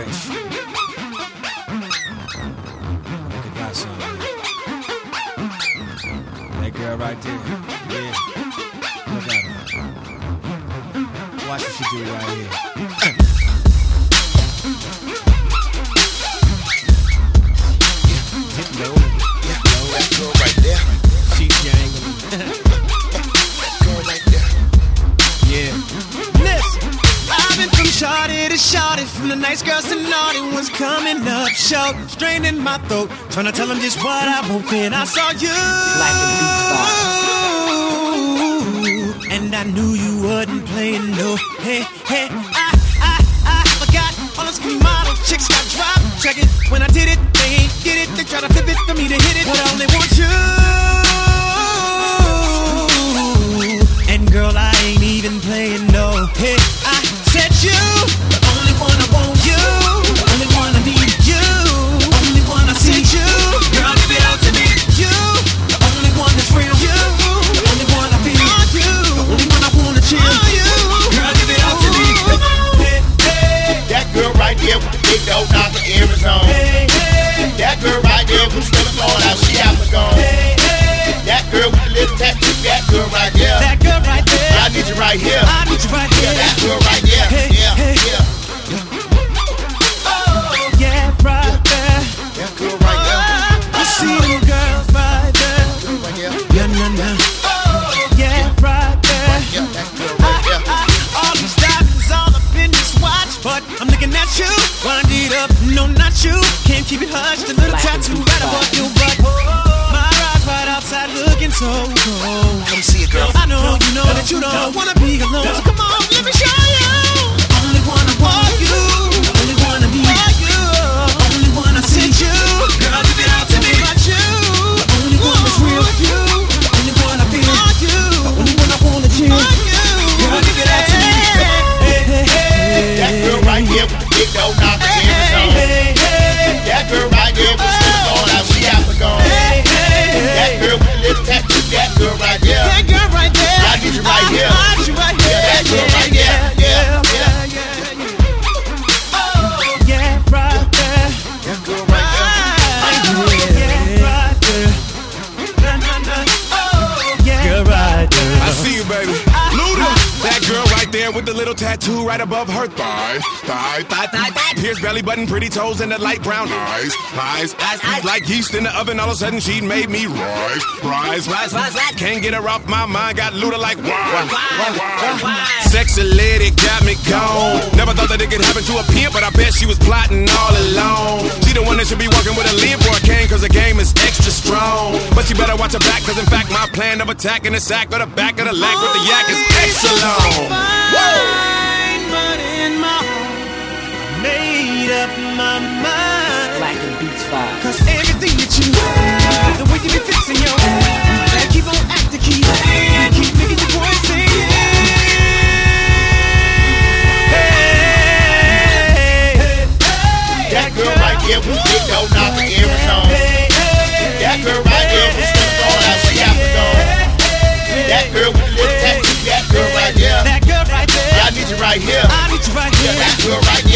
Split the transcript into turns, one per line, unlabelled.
rich. Nigga got something. That girl right there. Yeah. Look at her. Watch what she do right here.
Shorty to from the nice girls to naughty ones coming up short, straining my throat, trying to tell them just what I want. Then I saw you, and I knew you wasn't playing no. Hey, hey, I, I, I forgot all those model chicks got dropped. Check it, when I did it, they ain't get it. They try to flip it for me to hit it, but I only want Nah. Yeah, right there.
Yeah, that right there.
All these diamonds all up in this watch, but I'm looking at you. Wind it up, no, not you. Can't keep it hushed. A little tattoo right above your butt. My eyes right outside, looking so cold.
Come see it, girl.
I know you know that you don't
with the little tattoo right
above her thigh. Thigh, thigh, thigh, thigh. Pierced belly button, pretty toes, and the light brown eyes. Eyes, eyes, eyes. Like yeast in the oven, all of a sudden she made me rise. Rise, rise, rise, rise. Can't get her off my mind, got Luda like wine. Sexy lady got me gone. Never thought that it could happen to a pimp, but I bet she was plotting all alone. She the one that should be working with a lead for a cane, cause the game is extra strong. But she better watch her back, cause in fact, my plan of attacking the sack or the back of the leg with the yak is extra long.
Fine, but in my heart, I made up my mind.
Black and Beats vibe.
Cause everything that you do, the way you be fixing your hair, that keep on acting key, keep making your voice sing. Hey,
That girl right there with the big dope knocker Arizona. That girl right there who's still going out, she out. That girl right here.
I need you right
Yeah,
here.
that girl right